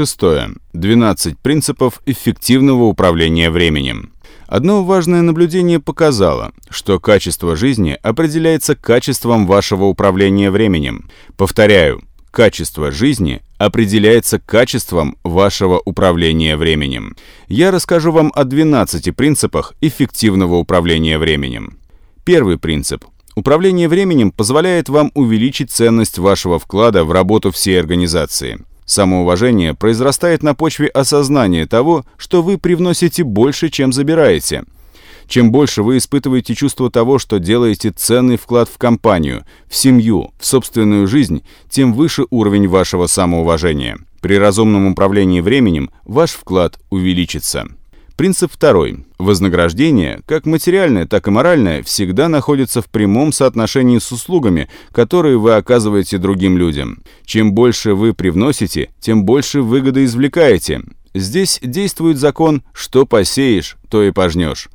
Шестое. 12 принципов эффективного управления временем. Одно важное наблюдение показало, что качество жизни определяется качеством вашего управления временем. Повторяю, качество жизни определяется качеством вашего управления временем. Я расскажу вам о 12 принципах эффективного управления временем. Первый принцип. Управление временем позволяет вам увеличить ценность вашего вклада в работу всей организации. Самоуважение произрастает на почве осознания того, что вы привносите больше, чем забираете – чем больше вы испытываете чувство того, что делаете ценный вклад в компанию, в семью, в собственную жизнь, тем выше уровень вашего самоуважения. При разумном управлении временем ваш вклад увеличится. Принцип второй. Вознаграждение, как материальное, так и моральное, всегда находится в прямом соотношении с услугами, которые вы оказываете другим людям. Чем больше вы привносите, тем больше выгоды извлекаете. Здесь действует закон «что посеешь, то и пожнешь».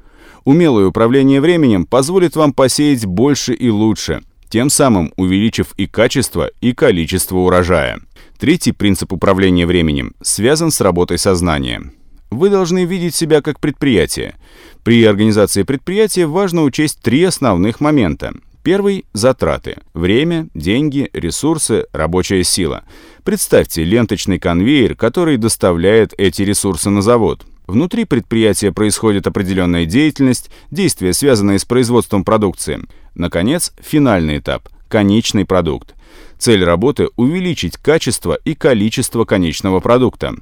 Умелое управление временем позволит вам посеять больше и лучше, тем самым увеличив и качество, и количество урожая. Третий принцип управления временем связан с работой сознания. Вы должны видеть себя как предприятие. При организации предприятия важно учесть три основных момента. Первый – затраты. Время, деньги, ресурсы, рабочая сила. Представьте ленточный конвейер, который доставляет эти ресурсы на завод. Внутри предприятия происходит определенная деятельность, действия, связанные с производством продукции. Наконец, финальный этап – конечный продукт. Цель работы – увеличить качество и количество конечного продукта.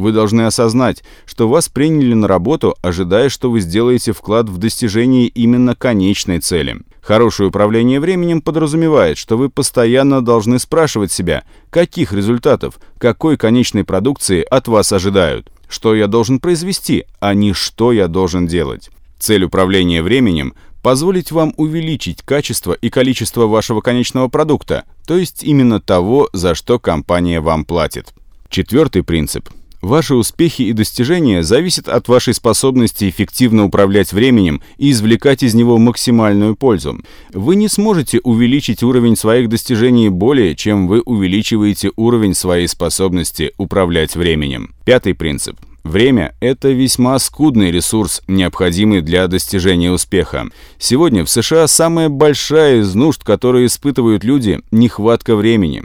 Вы должны осознать, что вас приняли на работу, ожидая, что вы сделаете вклад в достижение именно конечной цели. Хорошее управление временем подразумевает, что вы постоянно должны спрашивать себя, каких результатов, какой конечной продукции от вас ожидают что я должен произвести, а не что я должен делать. Цель управления временем – позволить вам увеличить качество и количество вашего конечного продукта, то есть именно того, за что компания вам платит. Четвертый принцип – Ваши успехи и достижения зависят от вашей способности эффективно управлять временем и извлекать из него максимальную пользу. Вы не сможете увеличить уровень своих достижений более, чем вы увеличиваете уровень своей способности управлять временем. Пятый принцип. Время – это весьма скудный ресурс, необходимый для достижения успеха. Сегодня в США самая большая из нужд, которые испытывают люди – нехватка времени.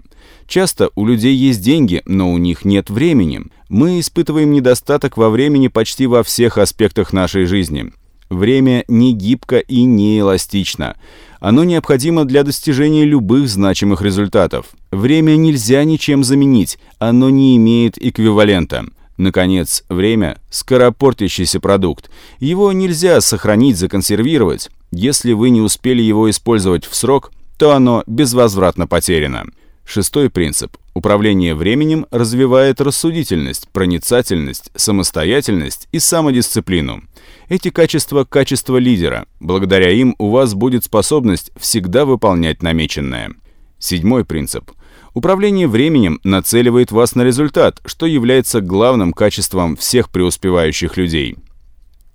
Часто у людей есть деньги, но у них нет времени. Мы испытываем недостаток во времени почти во всех аспектах нашей жизни. Время не гибко и не эластично. Оно необходимо для достижения любых значимых результатов. Время нельзя ничем заменить, оно не имеет эквивалента. Наконец, время – скоропортящийся продукт. Его нельзя сохранить, законсервировать. Если вы не успели его использовать в срок, то оно безвозвратно потеряно. Шестой принцип. Управление временем развивает рассудительность, проницательность, самостоятельность и самодисциплину. Эти качества – качества лидера. Благодаря им у вас будет способность всегда выполнять намеченное. Седьмой принцип. Управление временем нацеливает вас на результат, что является главным качеством всех преуспевающих людей.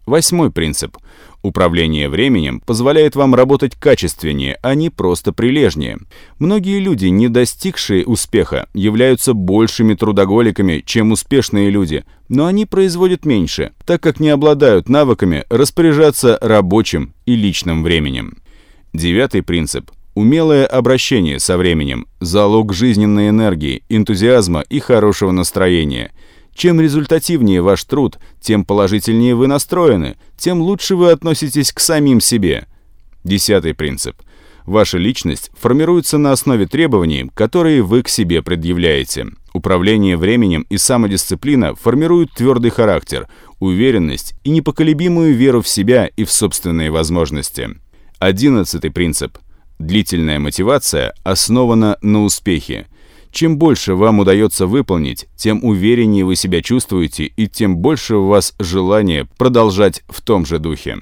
Восьмой принцип. Управление временем позволяет вам работать качественнее, а не просто прилежнее. Многие люди, не достигшие успеха, являются большими трудоголиками, чем успешные люди, но они производят меньше, так как не обладают навыками распоряжаться рабочим и личным временем. Девятый принцип. Умелое обращение со временем – залог жизненной энергии, энтузиазма и хорошего настроения – чем результативнее ваш труд, тем положительнее вы настроены, тем лучше вы относитесь к самим себе. Десятый принцип. Ваша личность формируется на основе требований, которые вы к себе предъявляете. Управление временем и самодисциплина формируют твердый характер, уверенность и непоколебимую веру в себя и в собственные возможности. Одиннадцатый принцип. Длительная мотивация основана на успехе. Чем больше вам удается выполнить, тем увереннее вы себя чувствуете и тем больше у вас желание продолжать в том же духе.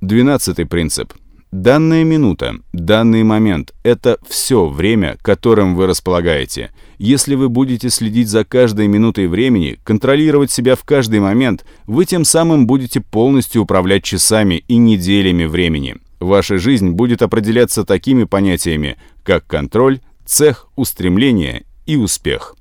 Двенадцатый принцип. Данная минута, данный момент – это все время, которым вы располагаете. Если вы будете следить за каждой минутой времени, контролировать себя в каждый момент, вы тем самым будете полностью управлять часами и неделями времени. Ваша жизнь будет определяться такими понятиями, как контроль, цех, устремление и успех.